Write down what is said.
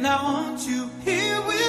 and I want you here with